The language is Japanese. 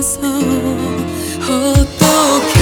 ほっとけ